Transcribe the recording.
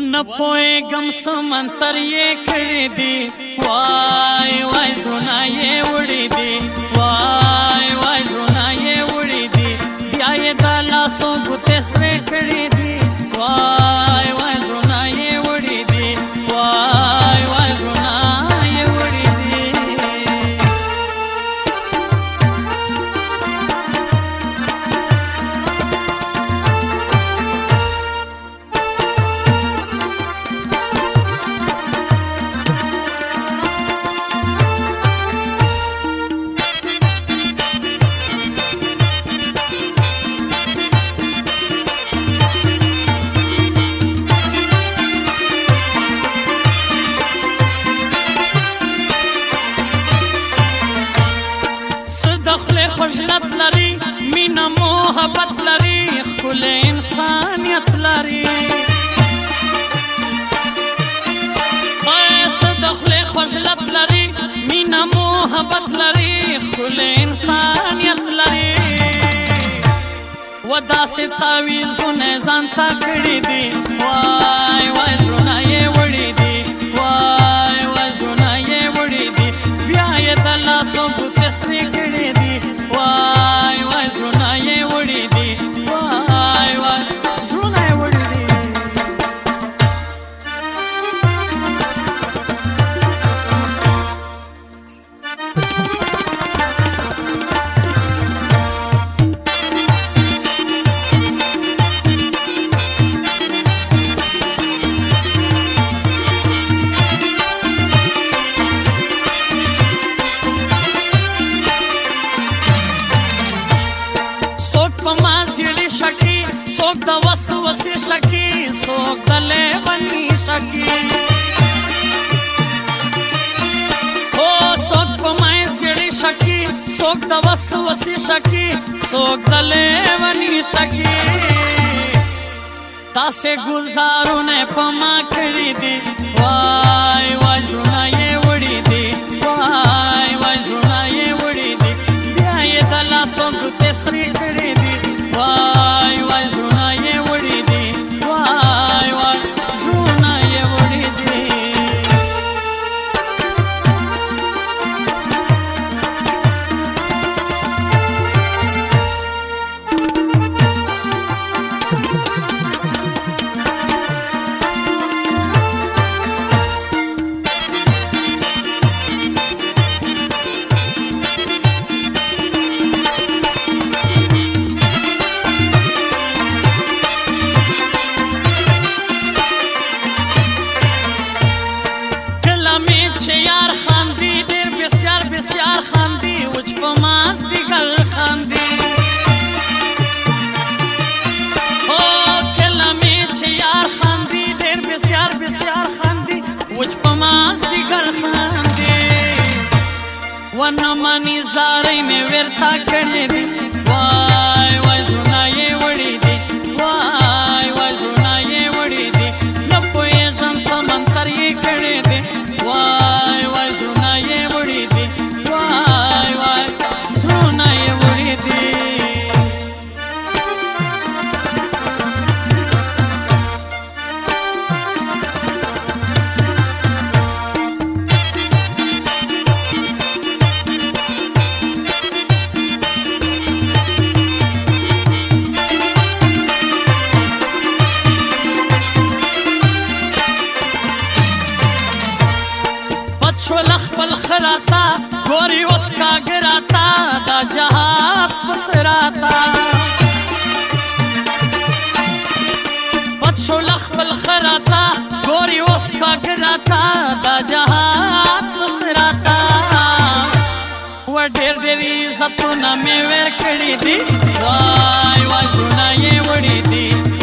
ون پوي غم سمن تر یې کړې دي وای وای زونه یې دخل خجلت لري مینه محبت لري ښکلی انسانیت لري دخل خجلت لري مینه محبت لري ښکلی انسانیت لري و داسې تعویزونه ځان ته کړي دي وای وای زړونه یې سیړی شکی څوک د وسوسې شکی څوک د لیونی شکی او څوک په مای سیړی شکی څوک د وسوسې شکی څوک د لیونی شکی تاسو گزارونه په ما کړی دی وای وای ونه مانی زارې مې ورتا کړلې دي وای وای زړه یې وړې دي وای وای زړه یې وړې دي نه پوي خراتا گوری اس کا گراتا دا جہاں پسراتا پتشو لخ بل خراتا گوری اس کا گراتا دا جہاں پسراتا و ډېر ډېر عزتونه مې ورکړي دي وای وای زړونه یې وړي دي